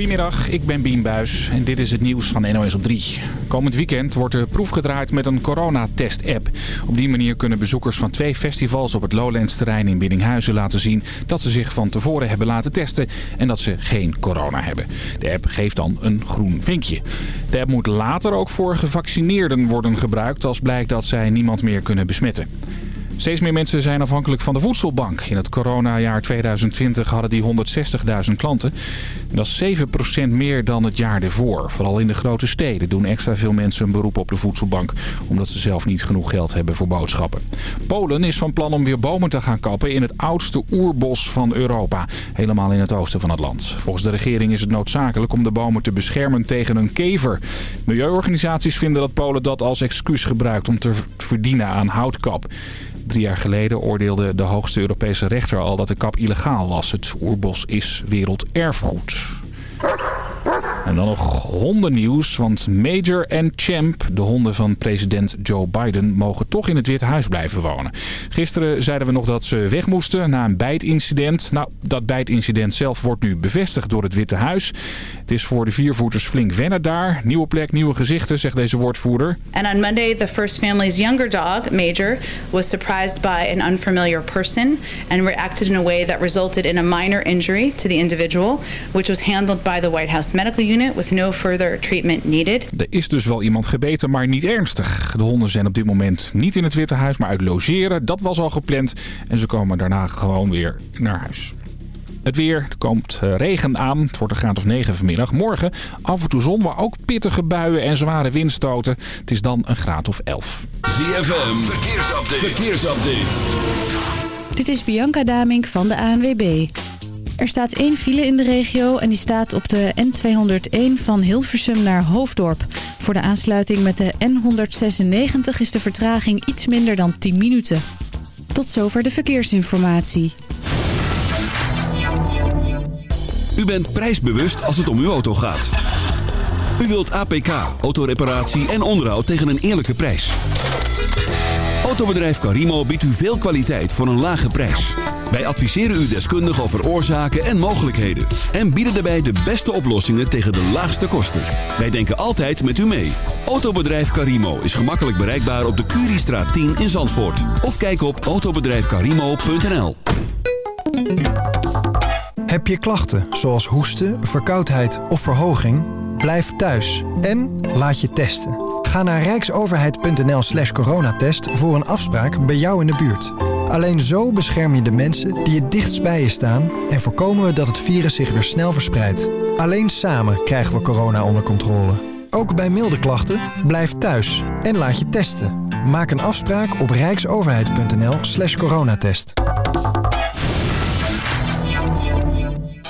Goedemiddag, ik ben Bien Buis en dit is het nieuws van NOS op 3. Komend weekend wordt de proef gedraaid met een coronatest-app. Op die manier kunnen bezoekers van twee festivals op het Lowlands-terrein in Biddinghuizen laten zien... dat ze zich van tevoren hebben laten testen en dat ze geen corona hebben. De app geeft dan een groen vinkje. De app moet later ook voor gevaccineerden worden gebruikt als blijkt dat zij niemand meer kunnen besmetten. Steeds meer mensen zijn afhankelijk van de voedselbank. In het coronajaar 2020 hadden die 160.000 klanten. Dat is 7% meer dan het jaar ervoor. Vooral in de grote steden doen extra veel mensen een beroep op de voedselbank... omdat ze zelf niet genoeg geld hebben voor boodschappen. Polen is van plan om weer bomen te gaan kappen in het oudste oerbos van Europa. Helemaal in het oosten van het land. Volgens de regering is het noodzakelijk om de bomen te beschermen tegen een kever. Milieuorganisaties vinden dat Polen dat als excuus gebruikt om te verdienen aan houtkap. Drie jaar geleden oordeelde de hoogste Europese rechter al dat de kap illegaal was. Het oerbos is werelderfgoed. En dan nog hondennieuws, want Major en Champ, de honden van president Joe Biden, mogen toch in het Witte Huis blijven wonen. Gisteren zeiden we nog dat ze weg moesten na een bijtincident. Nou, dat bijtincident zelf wordt nu bevestigd door het Witte Huis. Het is voor de viervoeters flink wennen daar. Nieuwe plek, nieuwe gezichten, zegt deze woordvoerder. And on Monday, the first family's younger dog, Major, was surprised by an unfamiliar person and reacted in a way that resulted in a minor injury to the individual, which was handled by the White House Medical Unit with no further treatment needed. Er is dus wel iemand gebeten, maar niet ernstig. De honden zijn op dit moment niet in het Witte Huis, maar uit logeren. Dat was al gepland en ze komen daarna gewoon weer naar huis. Het weer, er komt eh, regen aan. Het wordt een graad of 9 vanmiddag. Morgen af en toe zon, maar ook pittige buien en zware windstoten. Het is dan een graad of 11. ZFM, verkeersupdate. verkeersupdate. Dit is Bianca Damink van de ANWB. Er staat één file in de regio en die staat op de N201 van Hilversum naar Hoofddorp. Voor de aansluiting met de N196 is de vertraging iets minder dan 10 minuten. Tot zover de verkeersinformatie. U bent prijsbewust als het om uw auto gaat. U wilt APK, autoreparatie en onderhoud tegen een eerlijke prijs. Autobedrijf Carimo biedt u veel kwaliteit voor een lage prijs. Wij adviseren u deskundig over oorzaken en mogelijkheden. En bieden daarbij de beste oplossingen tegen de laagste kosten. Wij denken altijd met u mee. Autobedrijf Carimo is gemakkelijk bereikbaar op de Curiestraat 10 in Zandvoort. Of kijk op autobedrijfcarimo.nl Heb je klachten zoals hoesten, verkoudheid of verhoging? Blijf thuis en laat je testen. Ga naar rijksoverheid.nl slash coronatest voor een afspraak bij jou in de buurt. Alleen zo bescherm je de mensen die het dichtst bij je staan... en voorkomen we dat het virus zich weer snel verspreidt. Alleen samen krijgen we corona onder controle. Ook bij milde klachten, blijf thuis en laat je testen. Maak een afspraak op rijksoverheid.nl slash coronatest.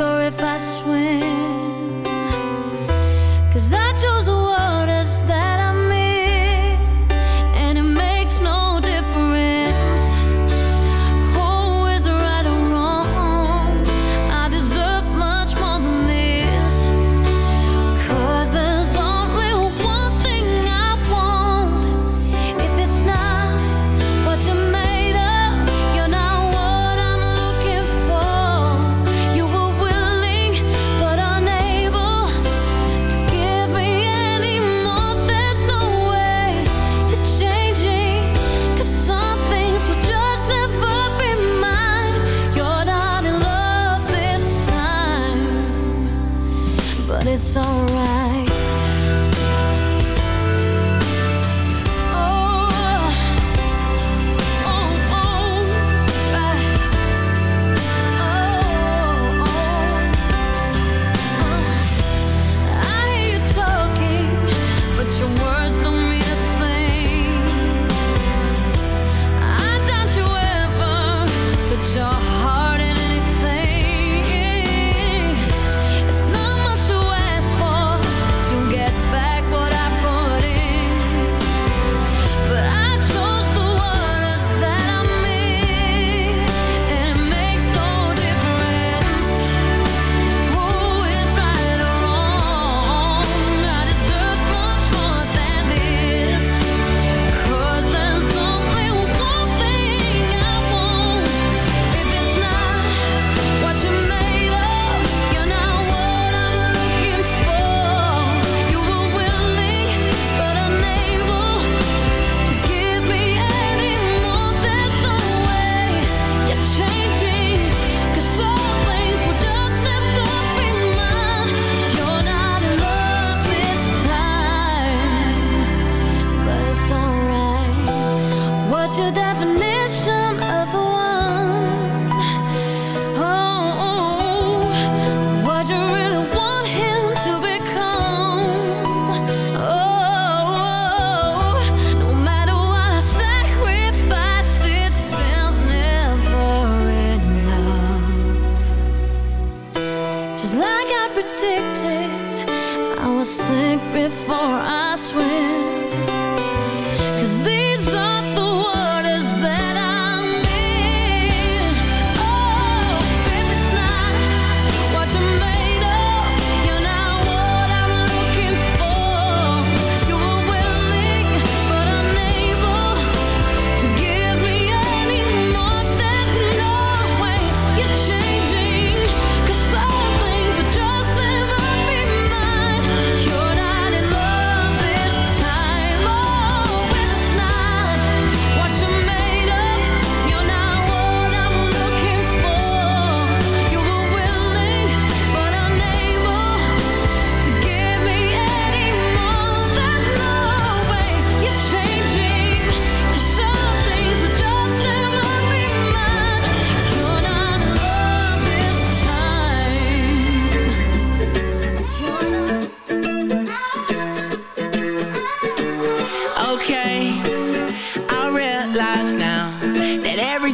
or if I swim.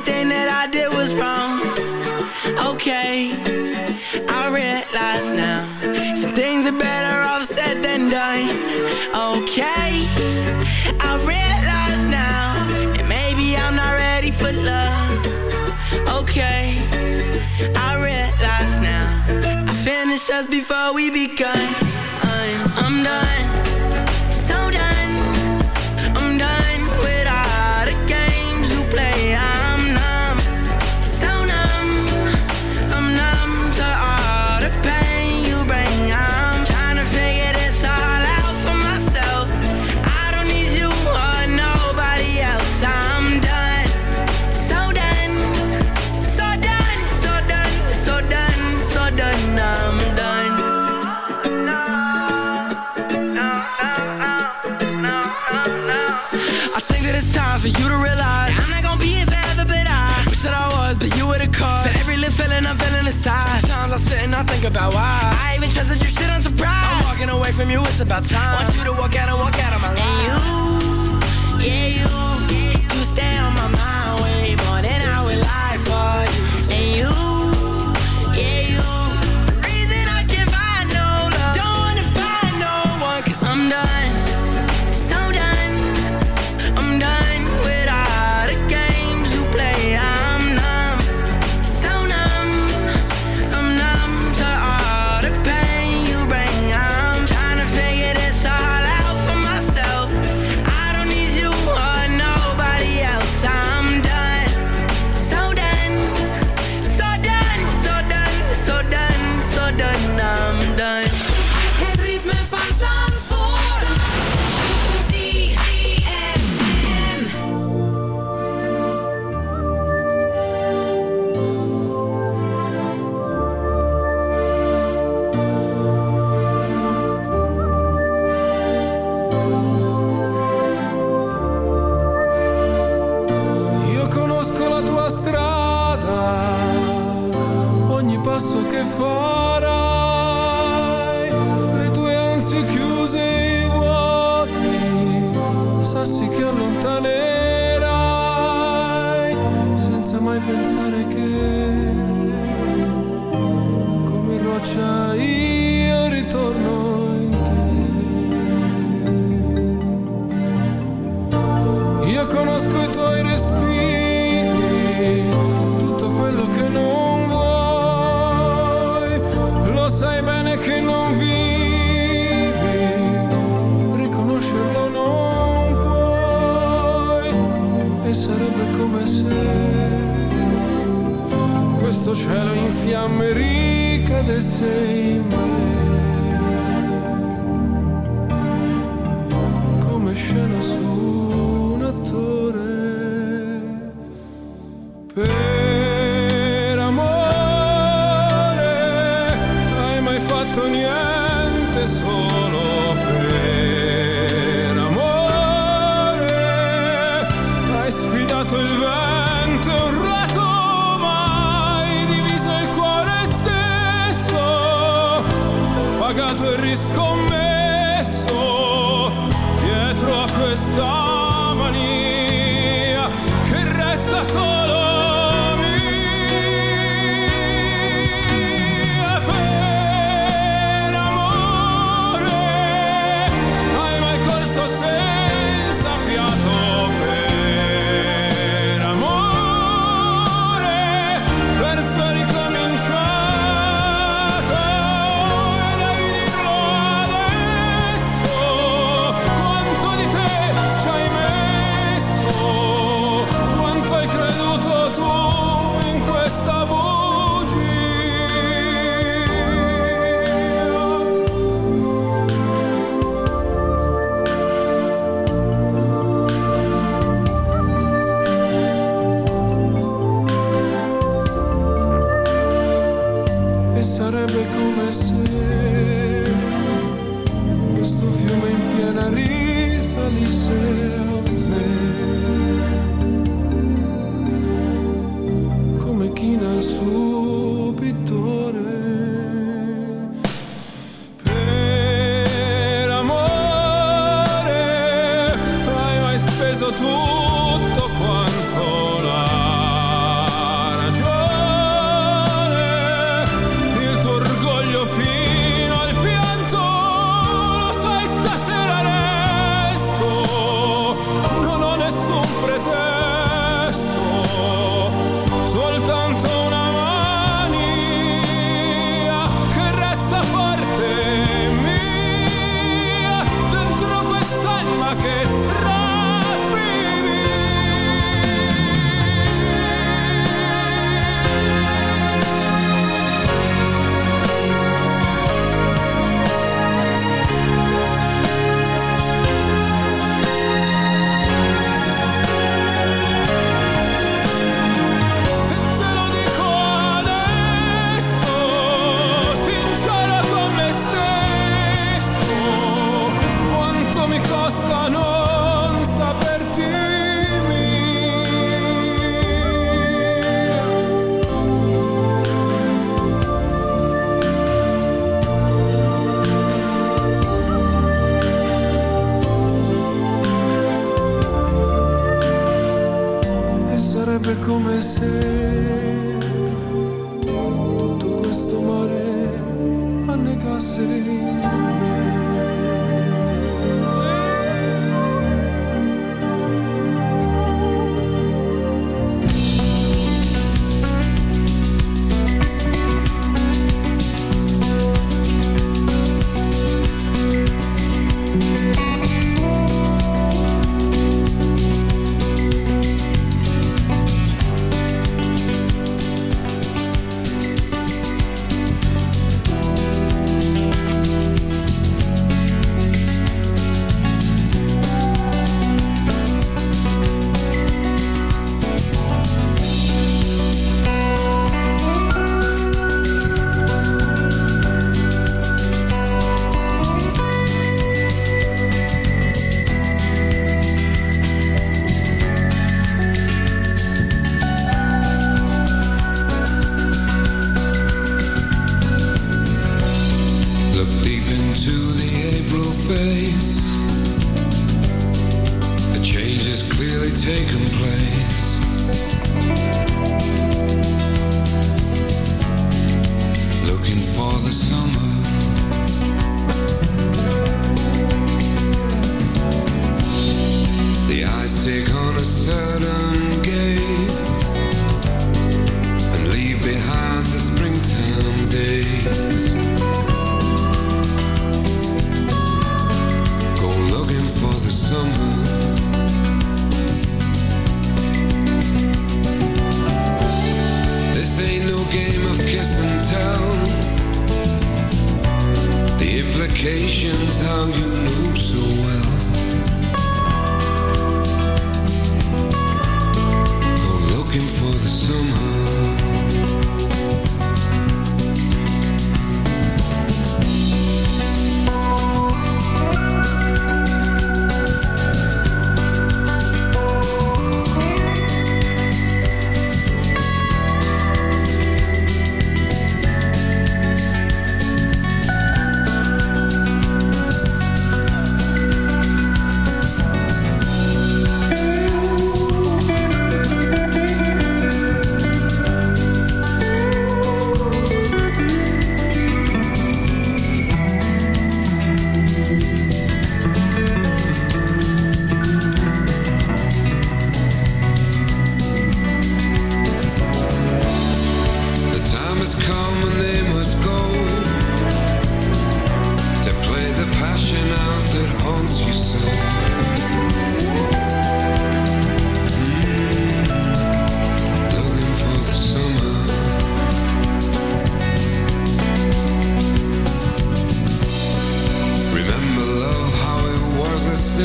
everything that I did was wrong. Okay, I realize now. Some things are better off said than done. Okay, I realize now. And maybe I'm not ready for love. Okay, I realize now. I finish us before we begun. I'm, I'm done. for you to realize I'm not gonna be here forever, but I wish that I was, but you were the cause. For every little feeling I'm feeling inside, sometimes I sit and I think about why. I even trusted you, shit, on surprise. I'm walking away from you, it's about time. I want you to walk out and walk out of my life. And you, yeah, you, you stay on my mind way more than I would lie for you. And you, yeah, you. Summer.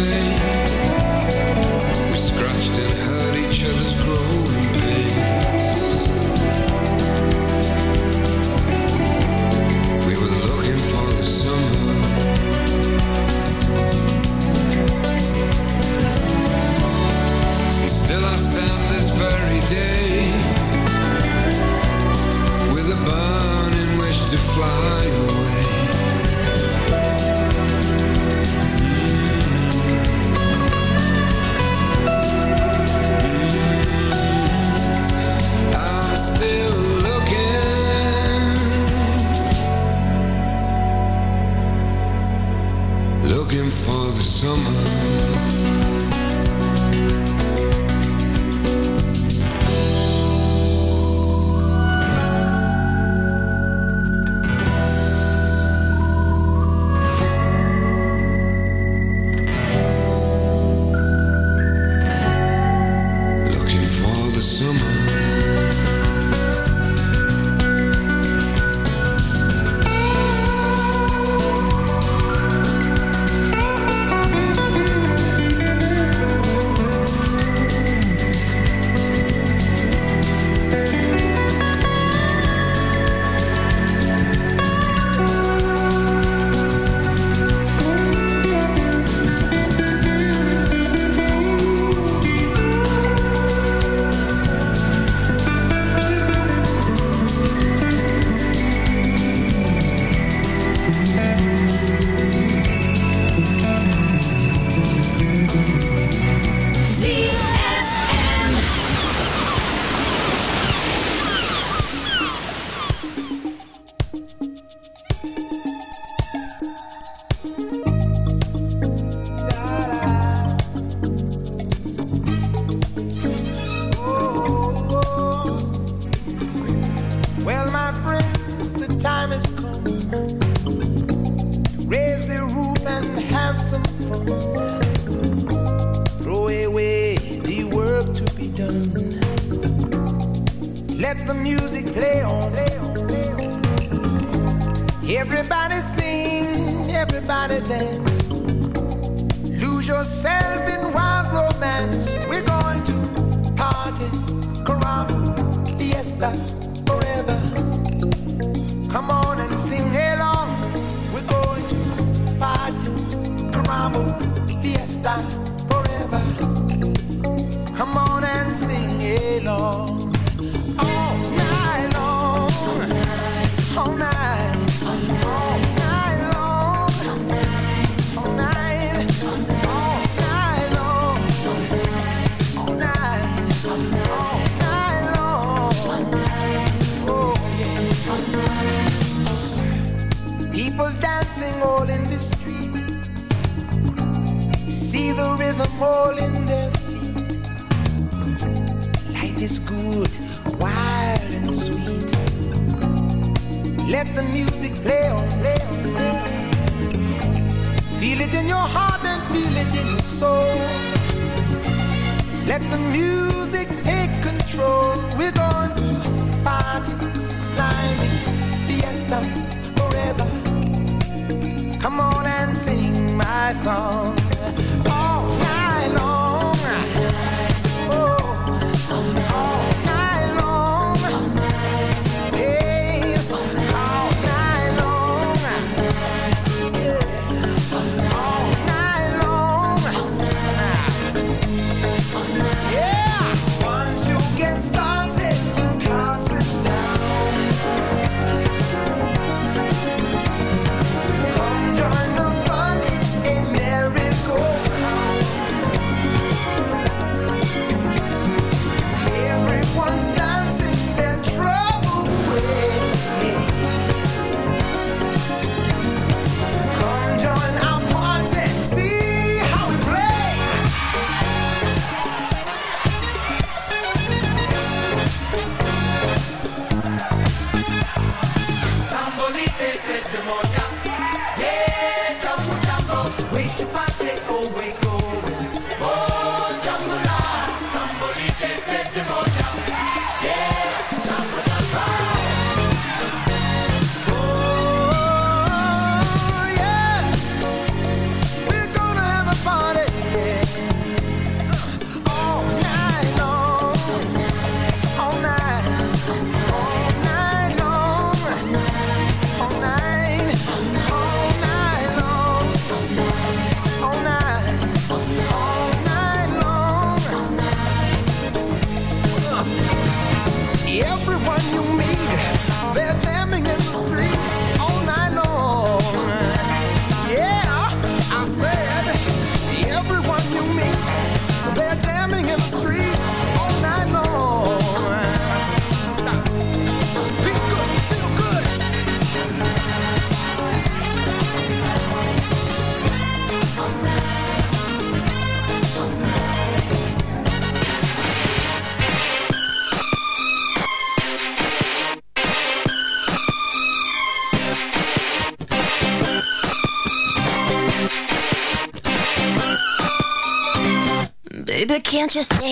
say song can't you see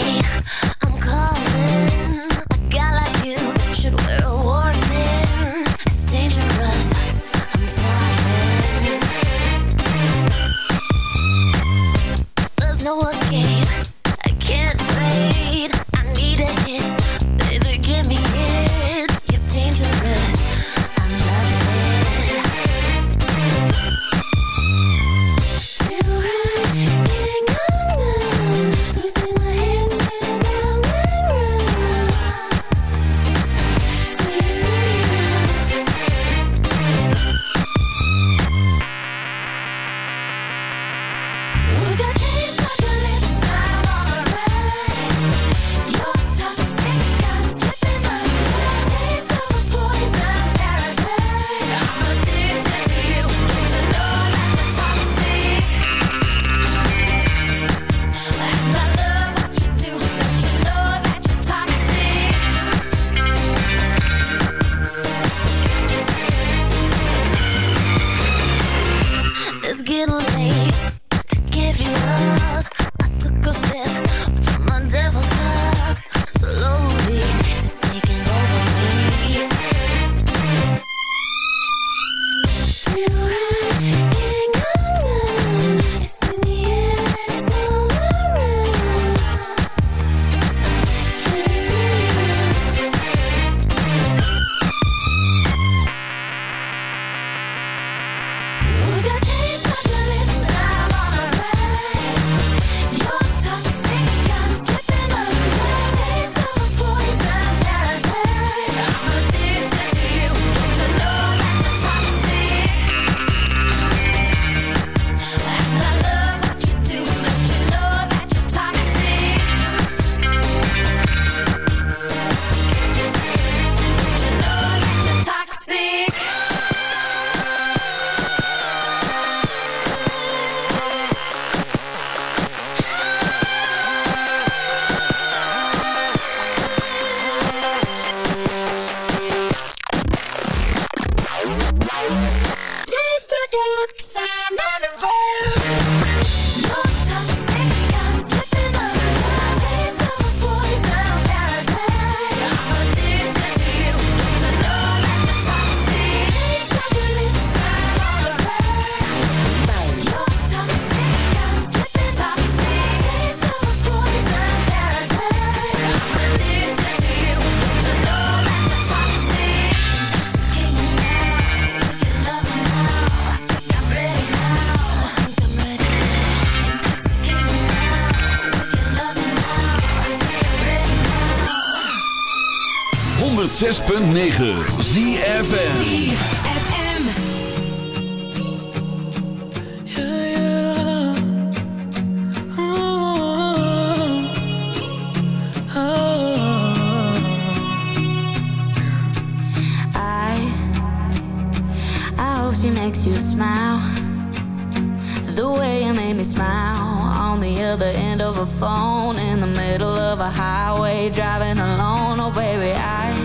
I hope she makes you smile. The way you made me smile. On the other end of a phone In the middle of a highway Driving alone, oh baby, I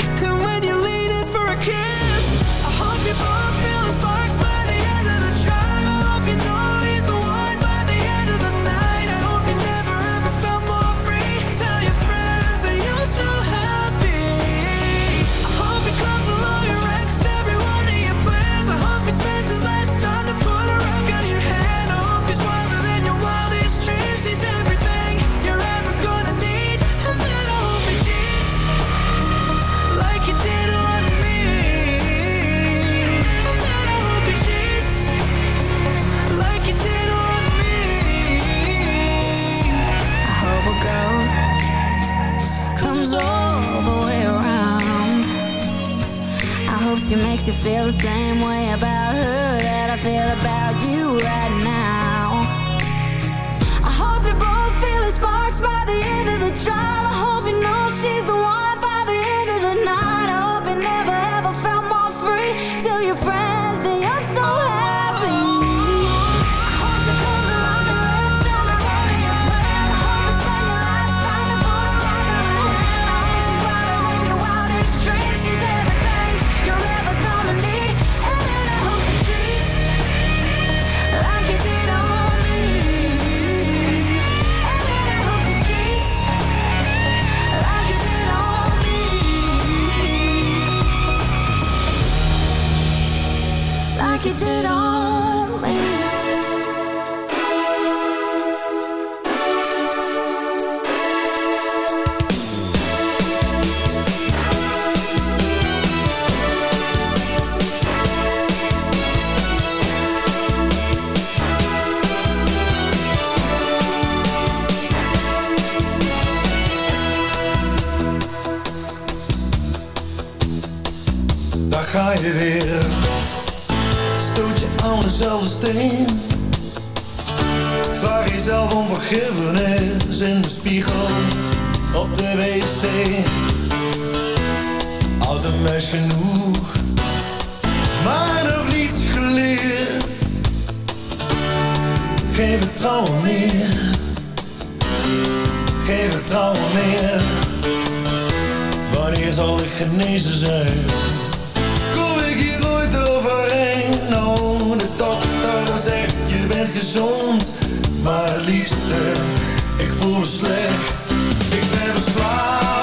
maar nog niets geleerd. Geen vertrouwen meer, geen vertrouwen meer. Wanneer zal ik genezen zijn? Kom ik hier ooit overheen? Nou, de dokter zegt je bent gezond, maar liefste, ik voel me slecht. Ik ben bezwaar.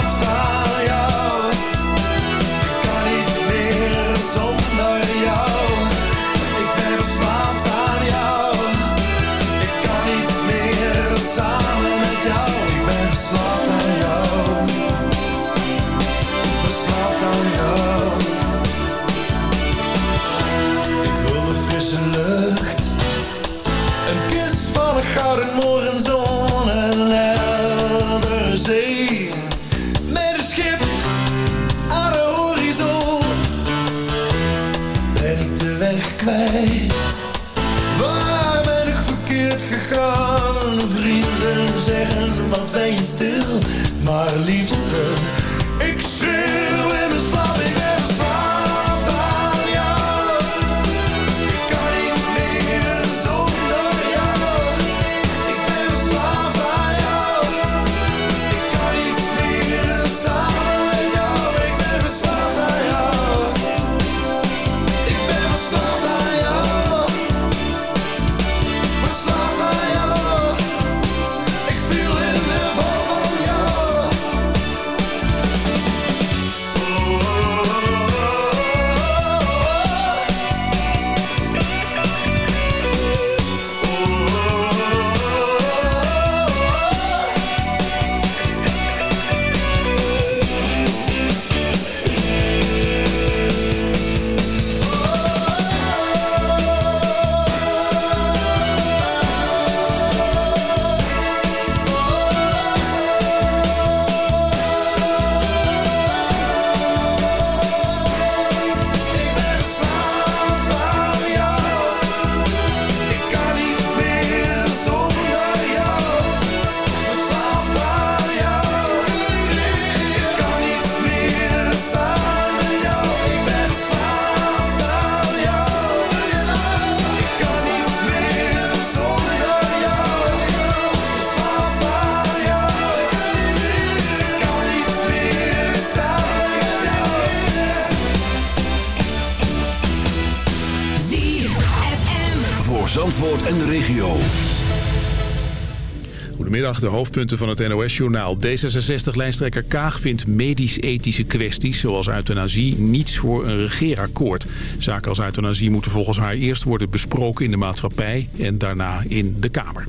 de hoofdpunten van het NOS-journaal. D66 lijnstrekker Kaag vindt medisch-ethische kwesties, zoals euthanasie, niets voor een regeerakkoord. Zaken als euthanasie moeten volgens haar eerst worden besproken in de maatschappij en daarna in de Kamer.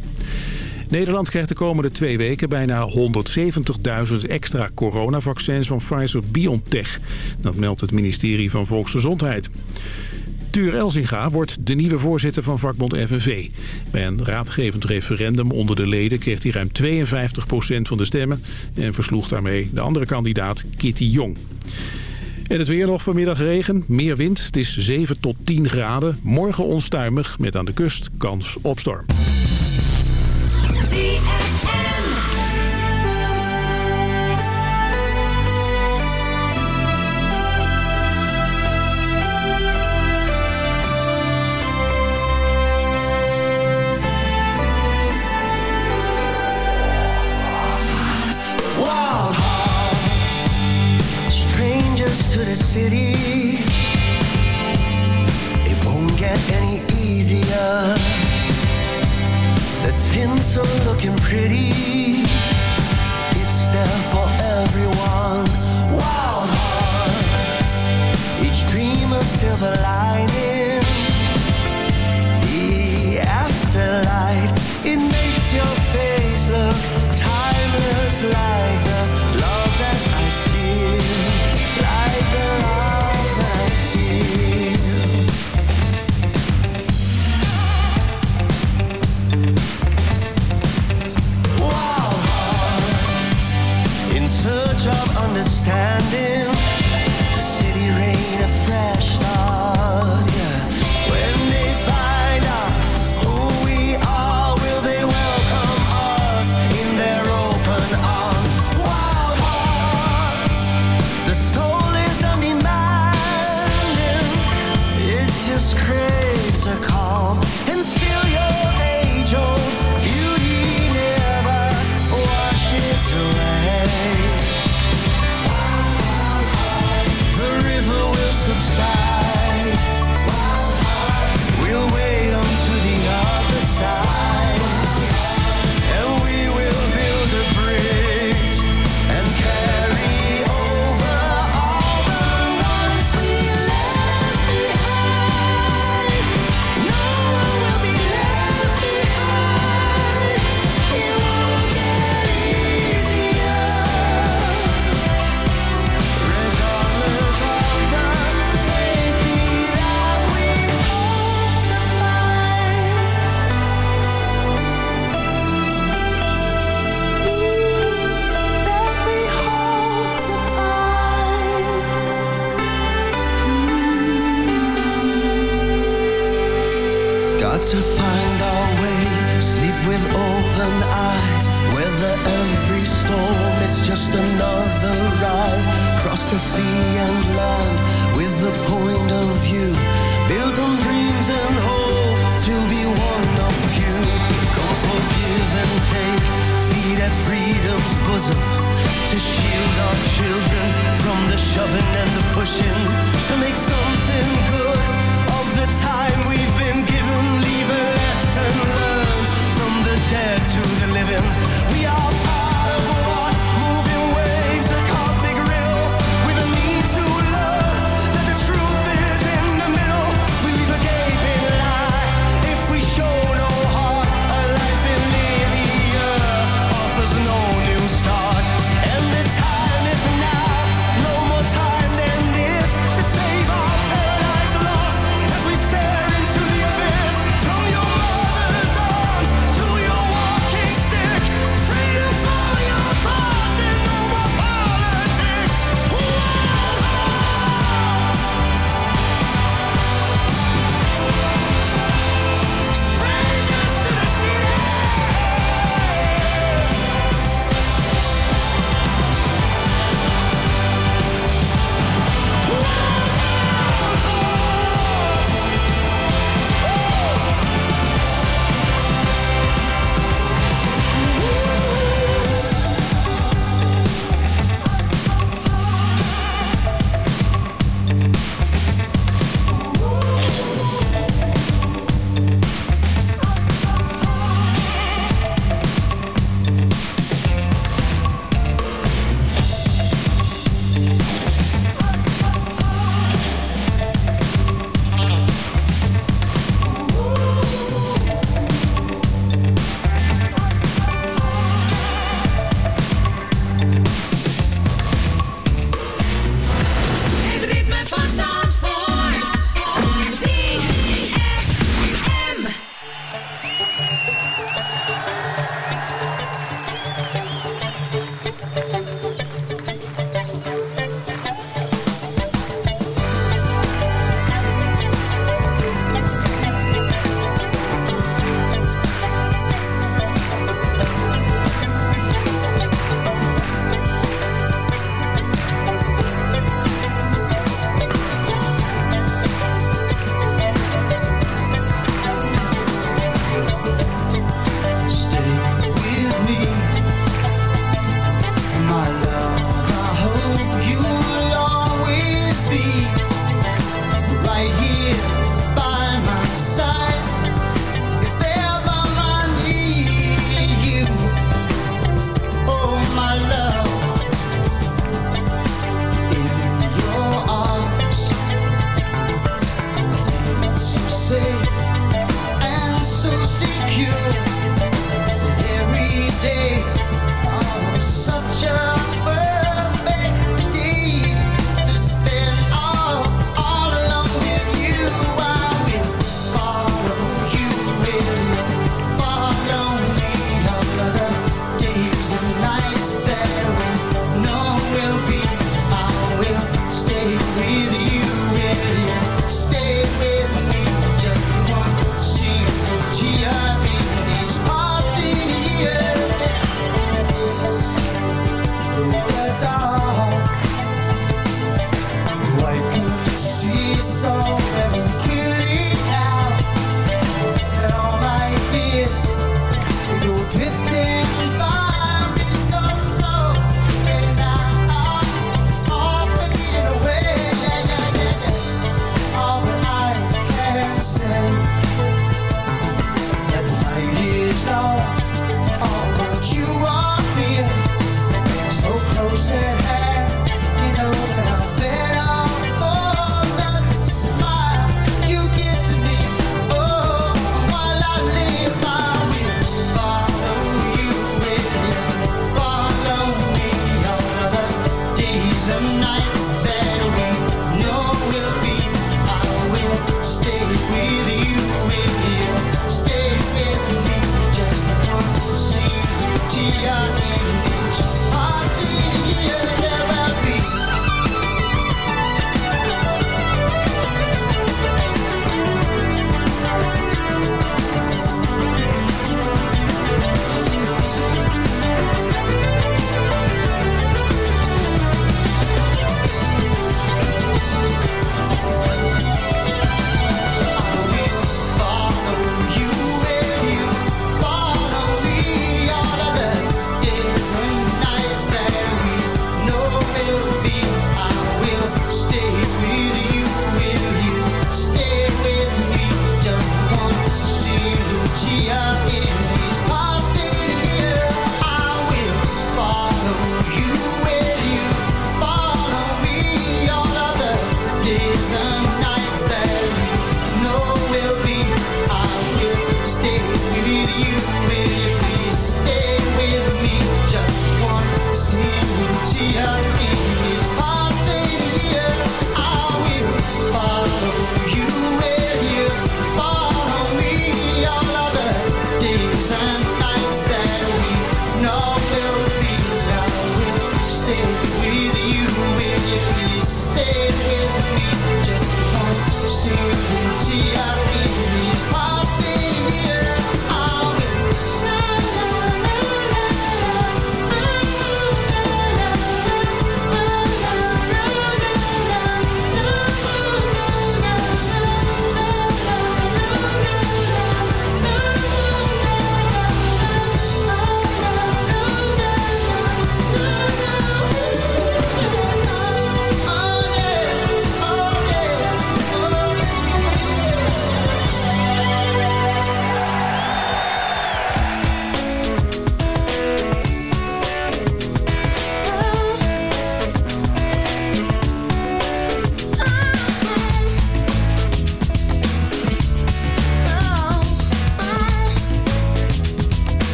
Nederland krijgt de komende twee weken bijna 170.000 extra coronavaccins van Pfizer-BioNTech. Dat meldt het ministerie van Volksgezondheid. Tuur Elzinga wordt de nieuwe voorzitter van vakbond FNV. Bij een raadgevend referendum onder de leden kreeg hij ruim 52% van de stemmen... en versloeg daarmee de andere kandidaat Kitty Jong. En het weer nog vanmiddag regen, meer wind. Het is 7 tot 10 graden. Morgen onstuimig met aan de kust kans op storm.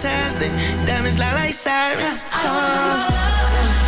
fantastic. Diamonds like sirens. I don't my love.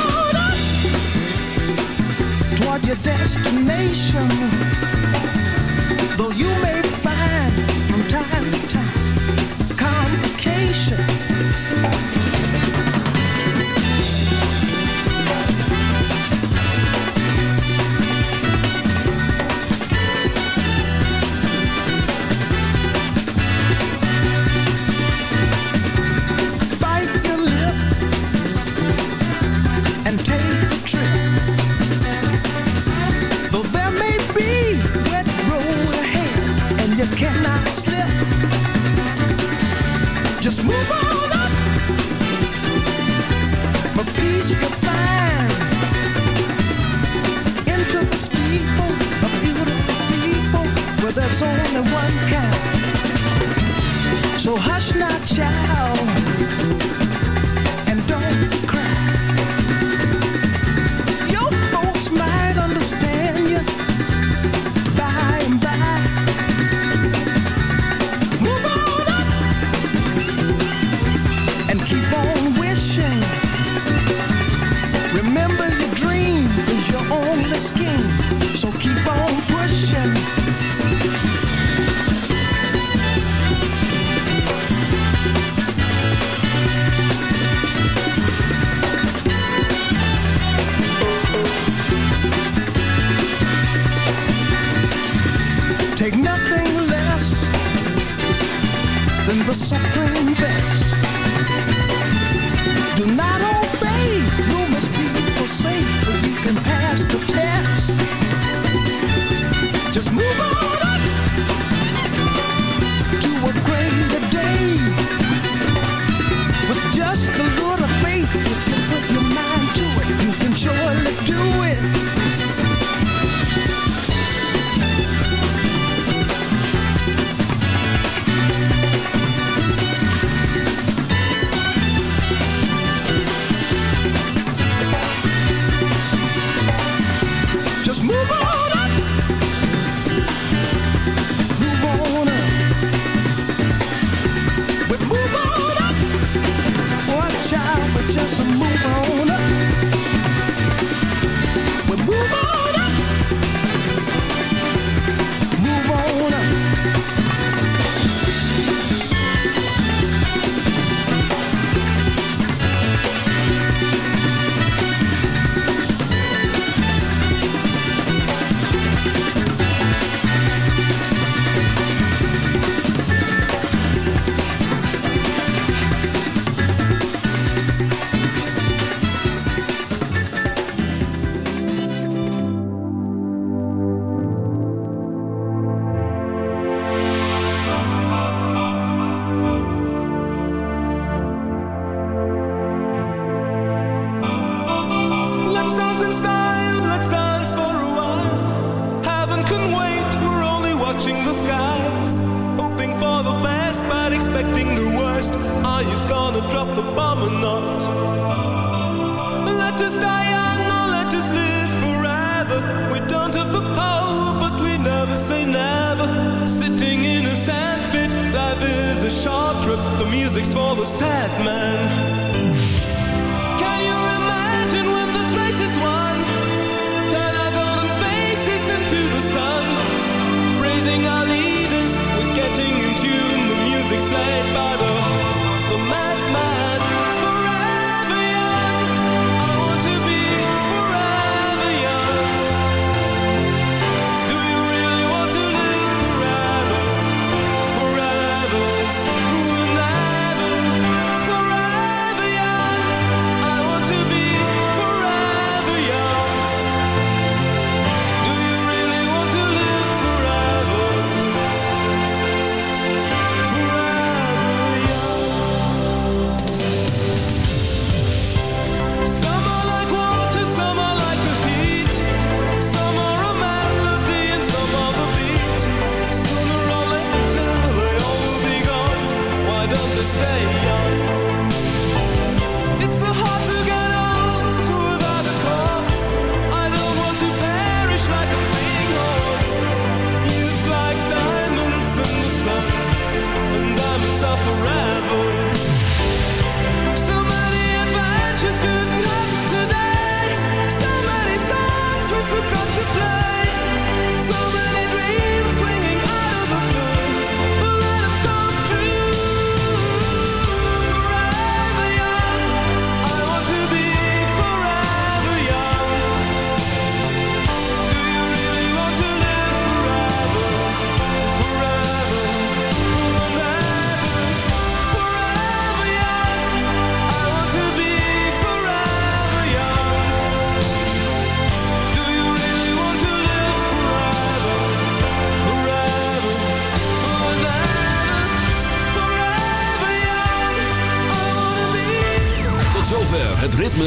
destination. Though you may